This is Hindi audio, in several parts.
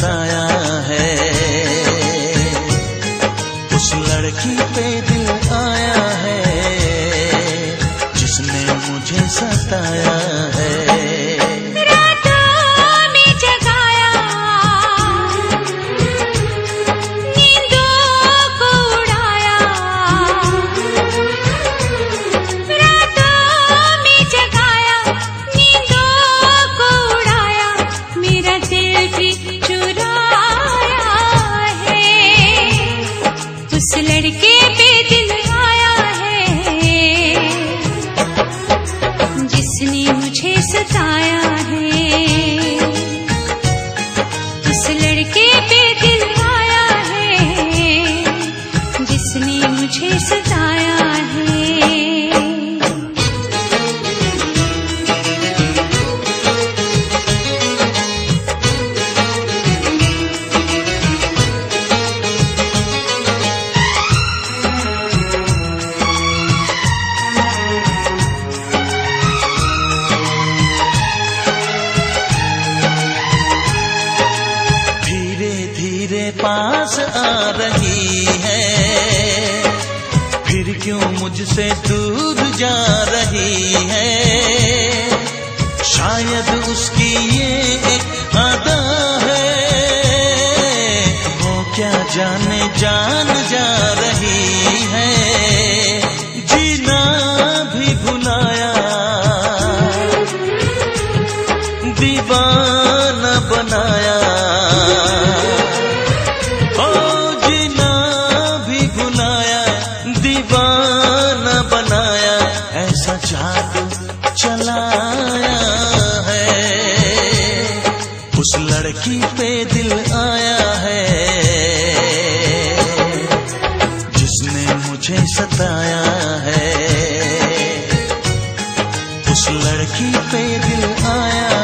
सताया है। उस लड़की पे दिल आया है जिसने मुझे सताया मुझे सताया है। धीरे धीरे पास आ रही है। क्यों मुझसे दूर जा रही है? शायद उसकी ये एक अदा है। वो क्या जाने जान जा रही भुलाया दीवाना बनाया, ऐसा जादू चलाया है। उस लड़की पे दिल आया है, जिसने मुझे सताया है। उस लड़की पे दिल आया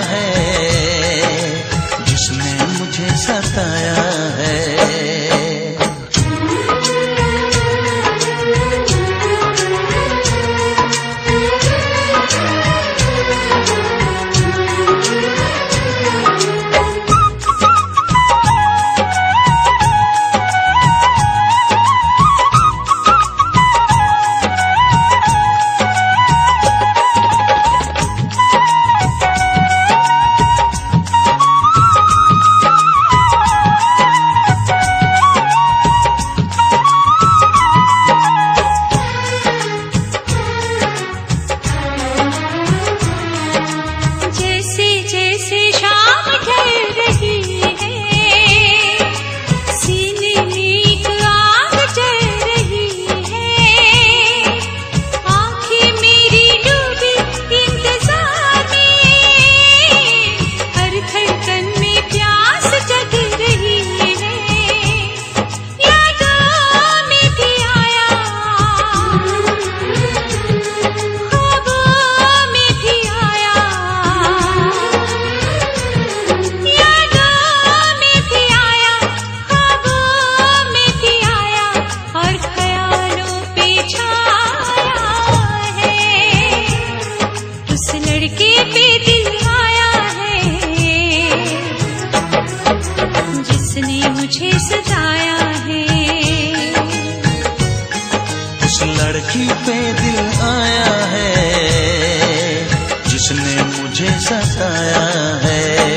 जिसने मुझे सताया है। उस लड़की पे दिल आया है जिसने मुझे सताया है।